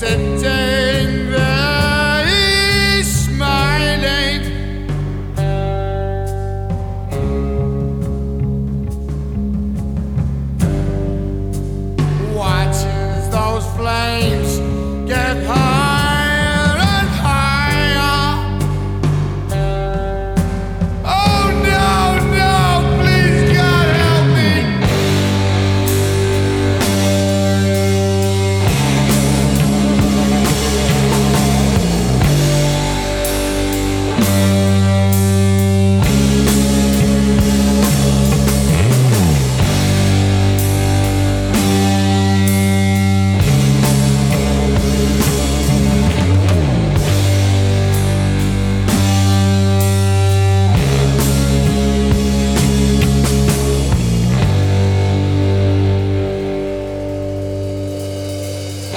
set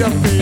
your feet.